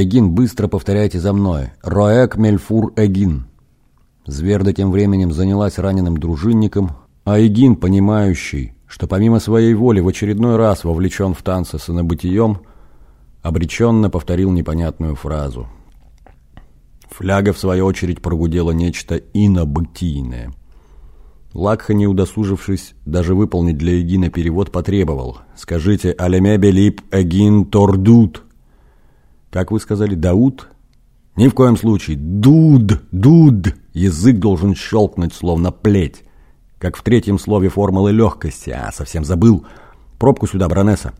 Эгин, быстро повторяйте за мной. Роэк Мельфур Эгин. Зверда тем временем занялась раненым дружинником, а Эгин, понимающий, что помимо своей воли в очередной раз вовлечен в танцы с инобытием, обреченно повторил непонятную фразу. Фляга, в свою очередь, прогудела нечто инобытийное. Лакха, не удосужившись даже выполнить для Эгина перевод, потребовал. «Скажите, алеме белип эгин тордут». «Как вы сказали, Дауд?» «Ни в коем случае. Дуд, дуд». Язык должен щелкнуть, словно плеть. Как в третьем слове формулы легкости. А, совсем забыл. Пробку сюда, Бронесса.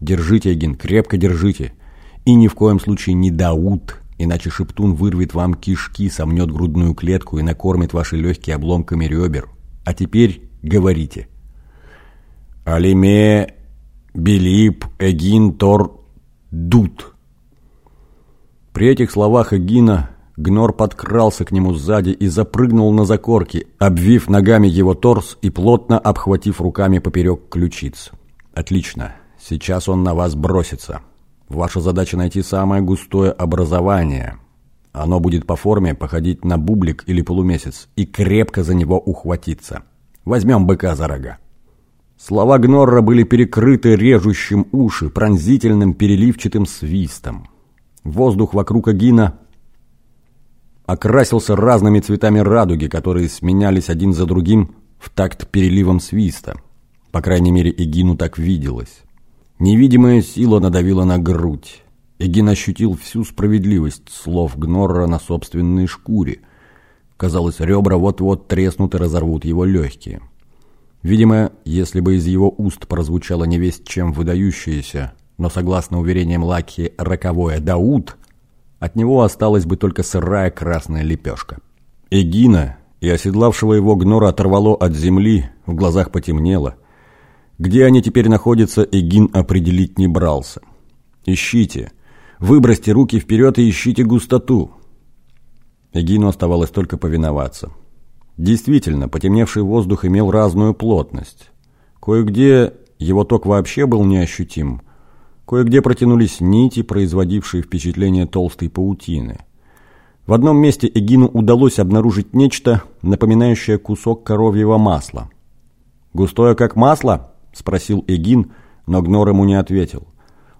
Держите, Эгин, крепко держите. И ни в коем случае не Дауд, иначе Шептун вырвет вам кишки, сомнет грудную клетку и накормит ваши легкие обломками ребер. А теперь говорите. Алиме Белип Эгин Тор Дут. При этих словах Эгина Гнор подкрался к нему сзади и запрыгнул на закорки, обвив ногами его торс и плотно обхватив руками поперек ключиц. «Отлично. Сейчас он на вас бросится. Ваша задача найти самое густое образование. Оно будет по форме походить на бублик или полумесяц и крепко за него ухватиться. Возьмем быка за рога». Слова Гнорра были перекрыты режущим уши, пронзительным переливчатым свистом. Воздух вокруг Агина окрасился разными цветами радуги, которые сменялись один за другим в такт переливом свиста. По крайней мере, Эгину так виделось. Невидимая сила надавила на грудь. Эгин ощутил всю справедливость слов Гнорра на собственной шкуре. Казалось, ребра вот-вот треснут и разорвут его легкие. Видимо, если бы из его уст прозвучало невесть чем выдающееся, но, согласно уверениям Лаки, роковое «Дауд», от него осталась бы только сырая красная лепешка. Эгина и оседлавшего его гнора оторвало от земли, в глазах потемнело. Где они теперь находятся, Эгин определить не брался. «Ищите! Выбросьте руки вперед и ищите густоту!» Эгину оставалось только повиноваться. Действительно, потемневший воздух имел разную плотность. Кое-где его ток вообще был неощутим – Кое-где протянулись нити, производившие впечатление толстой паутины. В одном месте Эгину удалось обнаружить нечто, напоминающее кусок коровьего масла. «Густое, как масло?» – спросил Эгин, но Гнор ему не ответил.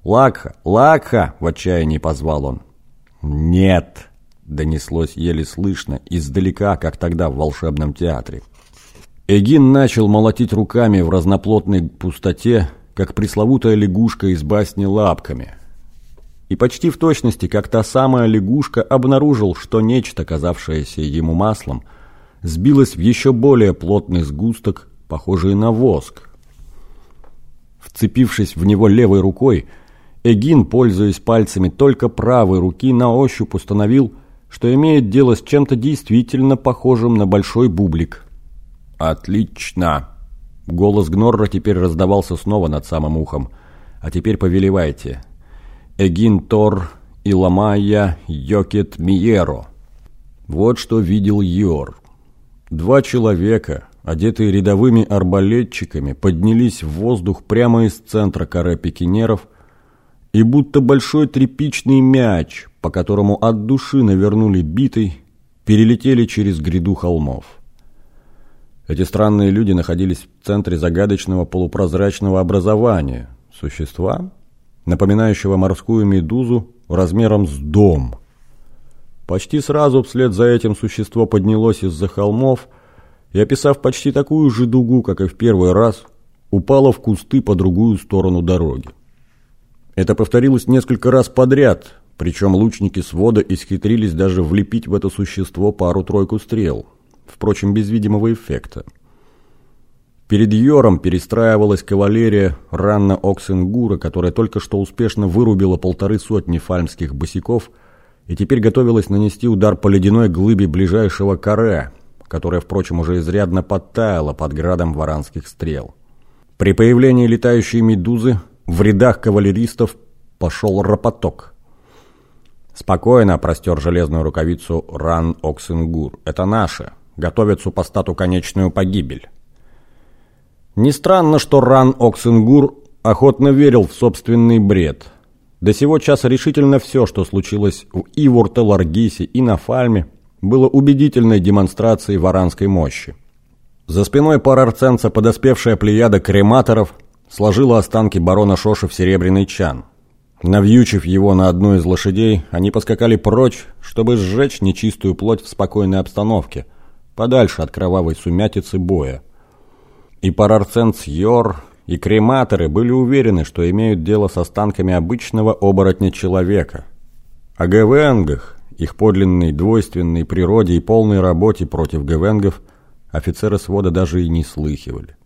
«Лакха! Лакха!» – в отчаянии позвал он. «Нет!» – донеслось еле слышно, издалека, как тогда в волшебном театре. Эгин начал молотить руками в разноплотной пустоте, как пресловутая лягушка из басни лапками. И почти в точности, как та самая лягушка, обнаружил, что нечто, казавшееся ему маслом, сбилось в еще более плотный сгусток, похожий на воск. Вцепившись в него левой рукой, Эгин, пользуясь пальцами только правой руки, на ощупь установил, что имеет дело с чем-то действительно похожим на большой бублик. «Отлично!» Голос Гнорра теперь раздавался снова над самым ухом. «А теперь повелевайте. Эгин Тор Иламая Йокет Миеро». Вот что видел Йор. Два человека, одетые рядовыми арбалетчиками, поднялись в воздух прямо из центра каре пикинеров и будто большой тряпичный мяч, по которому от души навернули битой, перелетели через гряду холмов. Эти странные люди находились в центре загадочного полупрозрачного образования. Существа, напоминающего морскую медузу размером с дом. Почти сразу вслед за этим существо поднялось из-за холмов и, описав почти такую же дугу, как и в первый раз, упало в кусты по другую сторону дороги. Это повторилось несколько раз подряд, причем лучники свода исхитрились даже влепить в это существо пару-тройку стрел – впрочем, без видимого эффекта. Перед Йором перестраивалась кавалерия Ранна Оксенгура, которая только что успешно вырубила полторы сотни фальмских босиков и теперь готовилась нанести удар по ледяной глыбе ближайшего каре, которая, впрочем, уже изрядно подтаяла под градом варанских стрел. При появлении летающей медузы в рядах кавалеристов пошел ропоток. «Спокойно», – простер железную рукавицу Ран Оксенгур. «Это наше готовят супостату конечную погибель. Не странно, что Ран Оксенгур охотно верил в собственный бред. До сего часа решительно все, что случилось в Ивурте, Ларгисе и на Фальме, было убедительной демонстрацией варанской мощи. За спиной парарценца подоспевшая плеяда крематоров сложила останки барона Шоши в серебряный чан. Навьючив его на одну из лошадей, они поскакали прочь, чтобы сжечь нечистую плоть в спокойной обстановке, подальше от кровавой сумятицы боя. И парарценц Йор, и крематоры были уверены, что имеют дело с останками обычного оборотня человека. О гевенгах, их подлинной двойственной природе и полной работе против гевенгов, офицеры свода даже и не слыхивали.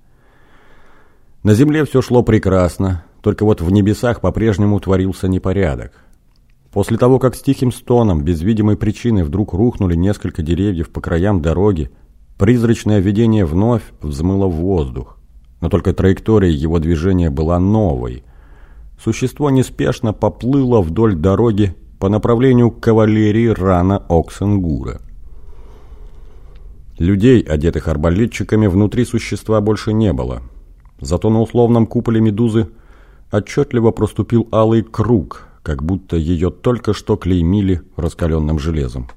На земле все шло прекрасно, только вот в небесах по-прежнему творился непорядок. После того, как с тихим стоном, без видимой причины, вдруг рухнули несколько деревьев по краям дороги, призрачное видение вновь взмыло в воздух но только траектория его движения была новой. Существо неспешно поплыло вдоль дороги по направлению к кавалерии рана Оксенгура. Людей, одетых арбалетчиками, внутри существа больше не было. Зато на условном куполе медузы отчетливо проступил алый круг, как будто ее только что клеймили раскаленным железом.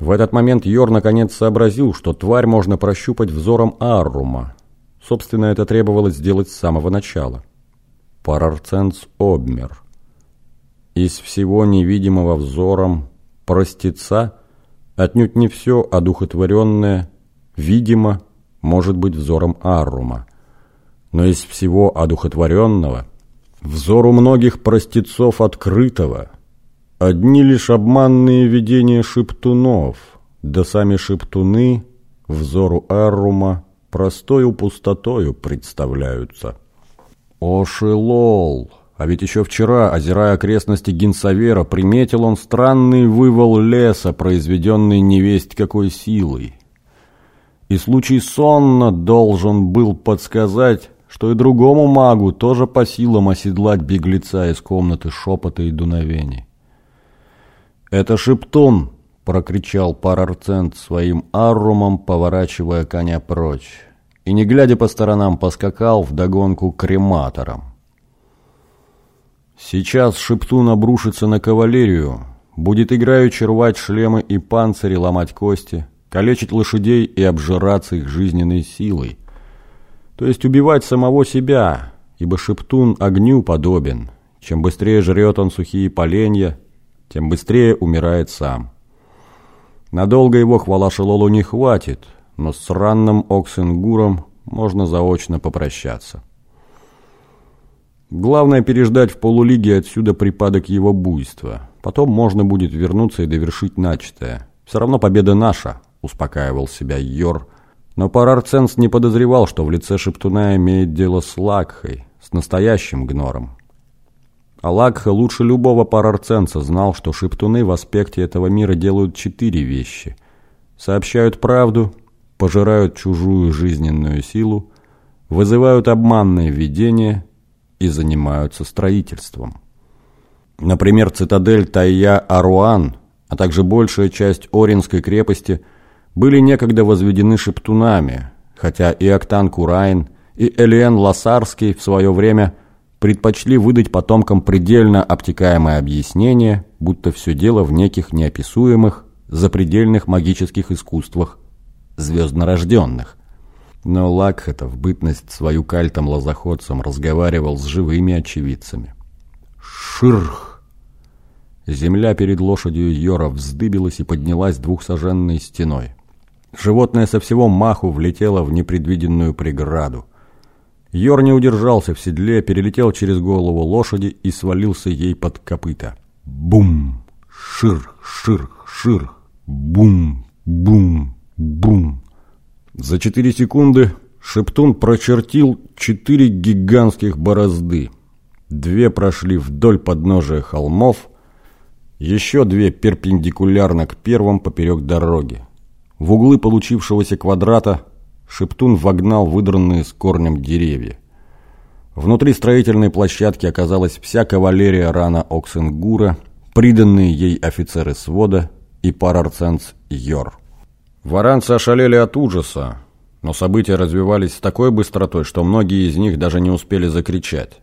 В этот момент Йор наконец сообразил, что тварь можно прощупать взором Аррума, Собственно, это требовалось сделать с самого начала. Парарценс обмер. Из всего невидимого взором простеца отнюдь не все одухотворенное, видимо, может быть взором Аррума. Но из всего одухотворенного взору многих простецов открытого одни лишь обманные видения шептунов, да сами шептуны взору Аррума простою пустотою представляются. О, Шелол! А ведь еще вчера, озирая окрестности Гинсавера, приметил он странный вывал леса, произведенный невесть какой силой. И случай сонно должен был подсказать, что и другому магу тоже по силам оседлать беглеца из комнаты шепота и дуновений. «Это Шептун!» прокричал Парарцент своим аррумом, поворачивая коня прочь, и, не глядя по сторонам, поскакал вдогонку крематором. Сейчас Шептун обрушится на кавалерию, будет играючи рвать шлемы и панцири, ломать кости, калечить лошадей и обжираться их жизненной силой. То есть убивать самого себя, ибо Шептун огню подобен. Чем быстрее жрет он сухие поленья, тем быстрее умирает сам. Надолго его хвала Шелолу не хватит, но с ранным Оксенгуром можно заочно попрощаться. Главное переждать в полулиге отсюда припадок его буйства. Потом можно будет вернуться и довершить начатое. Все равно победа наша, успокаивал себя Йор. Но Парарценс не подозревал, что в лице Шептуна имеет дело с Лакхой, с настоящим гнором. Алакха лучше любого парарценца знал, что шептуны в аспекте этого мира делают четыре вещи. Сообщают правду, пожирают чужую жизненную силу, вызывают обманное видение и занимаются строительством. Например, цитадель Тайя-Аруан, а также большая часть Оринской крепости были некогда возведены шептунами, хотя и Актан Курайн, и Элиен Ласарский в свое время – предпочли выдать потомкам предельно обтекаемое объяснение, будто все дело в неких неописуемых, запредельных магических искусствах звезднорожденных. Но Лакхата в бытность свою кальтом-лозоходцем разговаривал с живыми очевидцами. Ширх! Земля перед лошадью Йора вздыбилась и поднялась двухсоженной стеной. Животное со всего маху влетело в непредвиденную преграду. Йор не удержался в седле, перелетел через голову лошади и свалился ей под копыта. Бум! Шир, шир, шир! Бум, бум, бум! За четыре секунды Шептун прочертил четыре гигантских борозды. Две прошли вдоль подножия холмов, еще две перпендикулярно к первым поперек дороги. В углы получившегося квадрата Шептун вогнал выдранные с корнем деревья. Внутри строительной площадки оказалась вся кавалерия рана Оксенгура, приданные ей офицеры свода и парарценц Йор. Варанцы ошалели от ужаса, но события развивались с такой быстротой, что многие из них даже не успели закричать.